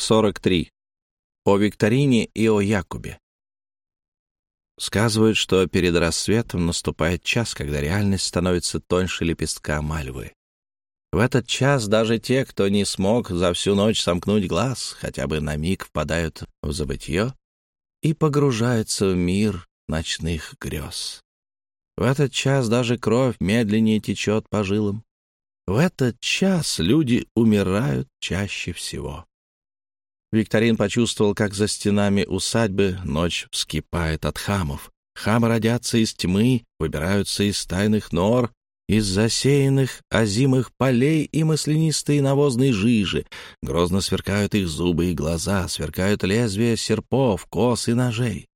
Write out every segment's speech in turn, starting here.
43. О Викторине и о Якубе. Сказывают, что перед рассветом наступает час, когда реальность становится тоньше лепестка мальвы. В этот час даже те, кто не смог за всю ночь сомкнуть глаз, хотя бы на миг впадают в забытье и погружаются в мир ночных грез. В этот час даже кровь медленнее течет по жилам. В этот час люди умирают чаще всего. Викторин почувствовал, как за стенами усадьбы ночь вскипает от хамов. Хамы родятся из тьмы, выбираются из тайных нор, из засеянных озимых полей и маслянистой навозной жижи. Грозно сверкают их зубы и глаза, сверкают лезвия серпов, кос и ножей.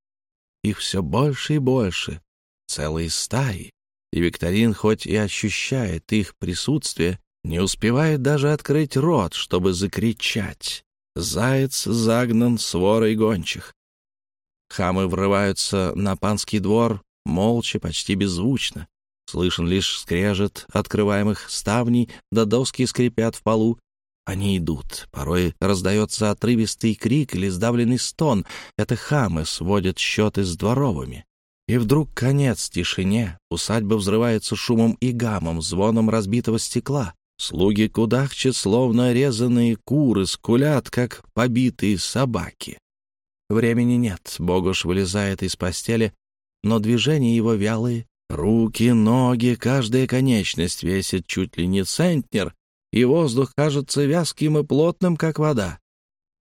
Их все больше и больше, целые стаи. И Викторин, хоть и ощущает их присутствие, не успевает даже открыть рот, чтобы закричать. Заяц загнан сворой гончих. Хамы врываются на панский двор молча, почти беззвучно. Слышен лишь скрежет открываемых ставней, да доски скрипят в полу. Они идут. Порой раздается отрывистый крик или сдавленный стон. Это хамы сводят счеты с дворовыми. И вдруг конец тишине. Усадьба взрывается шумом и гамом, звоном разбитого стекла. Слуги кудахчат, словно резаные куры, скулят, как побитые собаки. Времени нет, Богуш вылезает из постели, но движения его вялые. Руки, ноги, каждая конечность весит чуть ли не центнер, и воздух кажется вязким и плотным, как вода.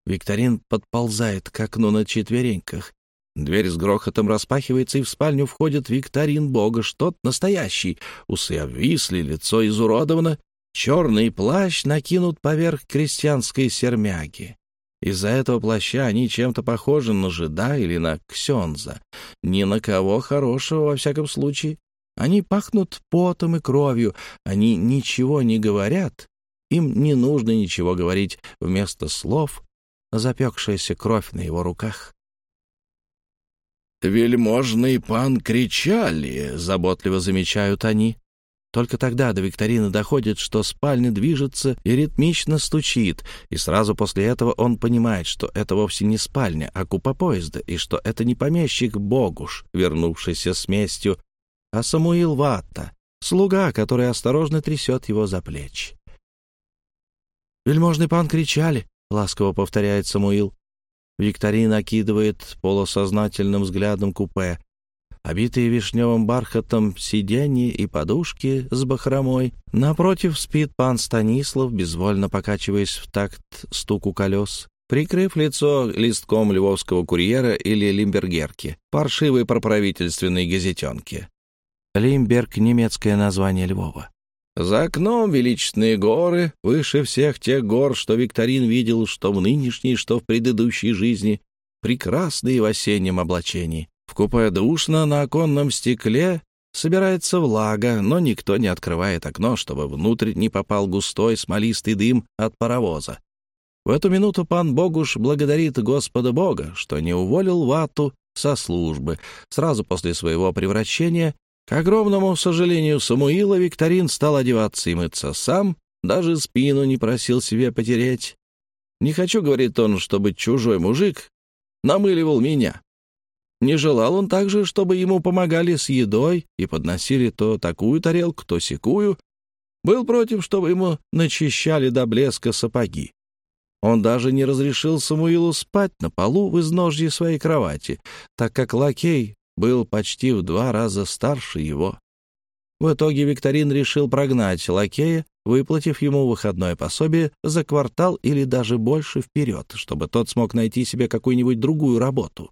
Викторин подползает к окну на четвереньках. Дверь с грохотом распахивается, и в спальню входит Викторин Богош, тот настоящий. Усы обвисли, лицо изуродовано, Черный плащ накинут поверх крестьянской сермяги. Из-за этого плаща они чем-то похожи на жида или на ксенза. Ни на кого хорошего, во всяком случае. Они пахнут потом и кровью, они ничего не говорят, им не нужно ничего говорить вместо слов, запекшаяся кровь на его руках. «Вельможный пан кричали», — заботливо замечают они. Только тогда до Викторины доходит, что спальня движется и ритмично стучит, и сразу после этого он понимает, что это вовсе не спальня, а купа поезда, и что это не помещик Богуш, вернувшийся с местью, а Самуил Ватта, слуга, который осторожно трясет его за плечи. «Вельможный пан кричали», — ласково повторяет Самуил. Викторина окидывает полусознательным взглядом купе, обитые вишневым бархатом сиденья и подушки с бахромой. Напротив спит пан Станислав, безвольно покачиваясь в такт стуку колес, прикрыв лицо листком львовского курьера или лимбергерки, паршивой проправительственной газетенки. Лимберг — немецкое название Львова. За окном величественные горы, выше всех тех гор, что Викторин видел что в нынешней, что в предыдущей жизни, прекрасные в осеннем облачении. В купе душно, на оконном стекле собирается влага, но никто не открывает окно, чтобы внутрь не попал густой смолистый дым от паровоза. В эту минуту пан Богуш благодарит Господа Бога, что не уволил вату со службы. Сразу после своего превращения, к огромному сожалению Самуила, Викторин стал одеваться и мыться сам, даже спину не просил себе потереть. «Не хочу, — говорит он, — чтобы чужой мужик намыливал меня. Не желал он также, чтобы ему помогали с едой и подносили то такую тарелку, то секую. Был против, чтобы ему начищали до блеска сапоги. Он даже не разрешил Самуилу спать на полу в изножье своей кровати, так как лакей был почти в два раза старше его. В итоге Викторин решил прогнать лакея, выплатив ему выходное пособие за квартал или даже больше вперед, чтобы тот смог найти себе какую-нибудь другую работу.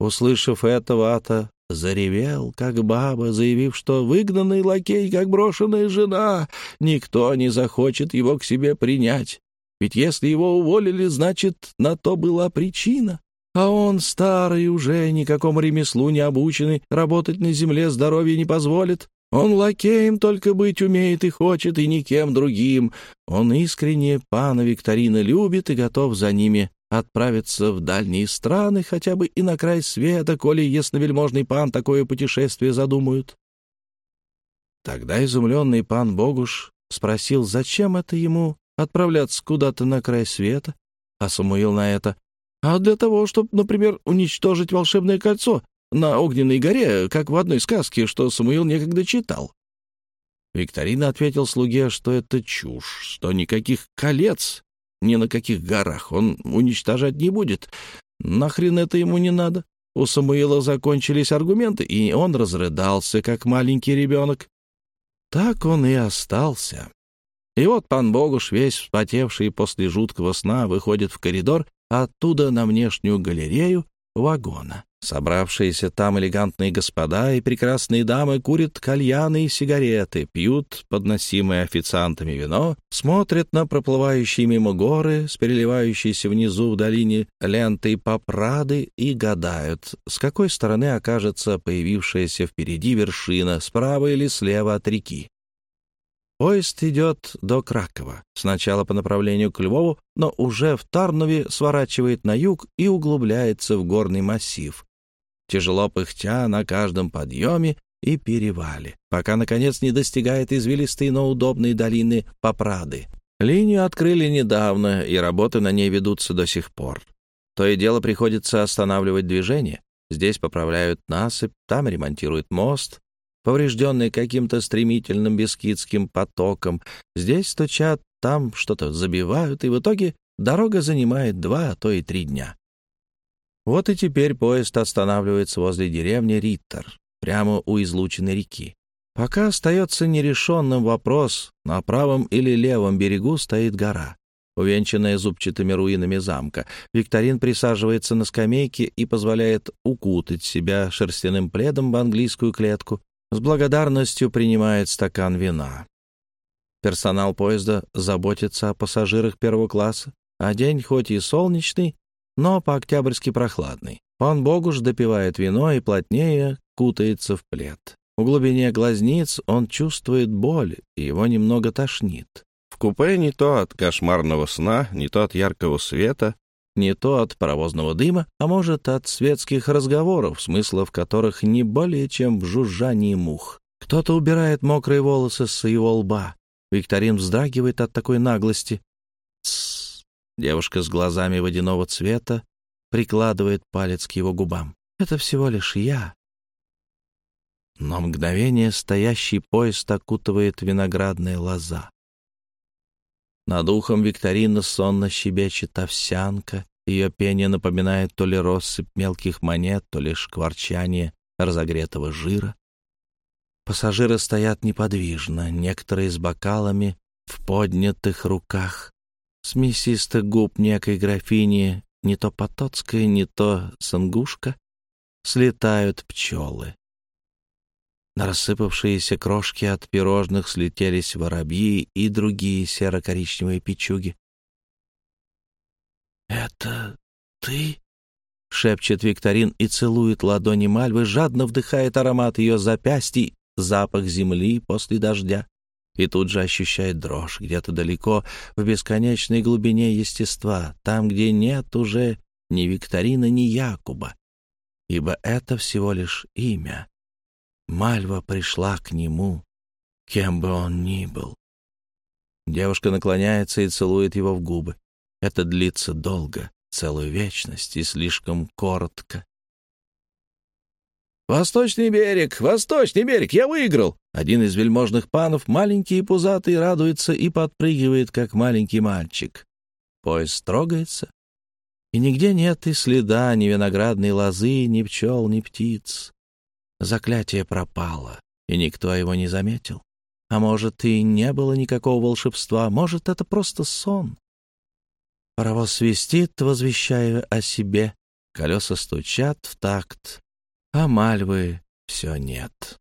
Услышав это, Вата заревел, как баба, заявив, что выгнанный лакей, как брошенная жена, никто не захочет его к себе принять. Ведь если его уволили, значит, на то была причина. А он, старый уже, никакому ремеслу не обученный, работать на земле здоровье не позволит. Он лакеем только быть умеет и хочет, и никем другим. Он искренне пана Викторина любит и готов за ними отправиться в дальние страны, хотя бы и на край света, коли ясновельможный пан такое путешествие задумают. Тогда изумленный пан Богуш спросил, зачем это ему отправляться куда-то на край света. А Самуил на это. А для того, чтобы, например, уничтожить волшебное кольцо на огненной горе, как в одной сказке, что Самуил некогда читал. Викторина ответил слуге, что это чушь, что никаких колец ни на каких горах он уничтожать не будет. Нахрен это ему не надо? У Самуила закончились аргументы, и он разрыдался, как маленький ребенок. Так он и остался. И вот пан Богуш, весь вспотевший после жуткого сна, выходит в коридор, оттуда на внешнюю галерею вагона. Собравшиеся там элегантные господа и прекрасные дамы курят кальяны и сигареты, пьют подносимое официантами вино, смотрят на проплывающие мимо горы с переливающейся внизу в долине лентой попрады и гадают, с какой стороны окажется появившаяся впереди вершина, справа или слева от реки. Поезд идет до Кракова, сначала по направлению к Львову, но уже в Тарнове сворачивает на юг и углубляется в горный массив, тяжело пыхтя на каждом подъеме и перевале, пока, наконец, не достигает извилистой, но удобной долины Попрады. Линию открыли недавно, и работы на ней ведутся до сих пор. То и дело приходится останавливать движение. Здесь поправляют насыпь, там ремонтируют мост, поврежденный каким-то стремительным бескидским потоком. Здесь стучат, там что-то забивают, и в итоге дорога занимает два, а то и три дня. Вот и теперь поезд останавливается возле деревни Риттер, прямо у излученной реки. Пока остается нерешенным вопрос, на правом или левом берегу стоит гора, увенчанная зубчатыми руинами замка. Викторин присаживается на скамейке и позволяет укутать себя шерстяным пледом в английскую клетку. С благодарностью принимает стакан вина. Персонал поезда заботится о пассажирах первого класса, а день хоть и солнечный, но по-октябрьски прохладный. Пан Богуш допивает вино и плотнее кутается в плед. В глубине глазниц он чувствует боль, и его немного тошнит. В купе не то от кошмарного сна, не то от яркого света, не то от паровозного дыма, а может, от светских разговоров, смысла в которых не более чем в жужжании мух. Кто-то убирает мокрые волосы с его лба. Викторин вздрагивает от такой наглости. Тссс. Девушка с глазами водяного цвета прикладывает палец к его губам. «Это всего лишь я». Но мгновение стоящий поезд окутывает виноградная лоза. Над ухом Викторина сонно щебечет овсянка. Ее пение напоминает то ли россыпь мелких монет, то ли шкварчание разогретого жира. Пассажиры стоят неподвижно, некоторые с бокалами в поднятых руках с мясистых губ некой графини, не то Потоцкая, не то Сангушка, слетают пчелы. На рассыпавшиеся крошки от пирожных слетелись воробьи и другие серо-коричневые печуги. «Это ты?» — шепчет Викторин и целует ладони Мальвы, жадно вдыхает аромат ее запястий, запах земли после дождя и тут же ощущает дрожь где-то далеко, в бесконечной глубине естества, там, где нет уже ни Викторина, ни Якуба, ибо это всего лишь имя. Мальва пришла к нему, кем бы он ни был. Девушка наклоняется и целует его в губы. Это длится долго, целую вечность, и слишком коротко. «Восточный берег! Восточный берег! Я выиграл!» Один из вельможных панов, маленький и пузатый, радуется и подпрыгивает, как маленький мальчик. Поезд трогается, и нигде нет и следа ни виноградной лозы, ни пчел, ни птиц. Заклятие пропало, и никто его не заметил. А может, и не было никакого волшебства, может, это просто сон. Паровоз свистит, возвещая о себе, колеса стучат в такт, а мальвы все нет.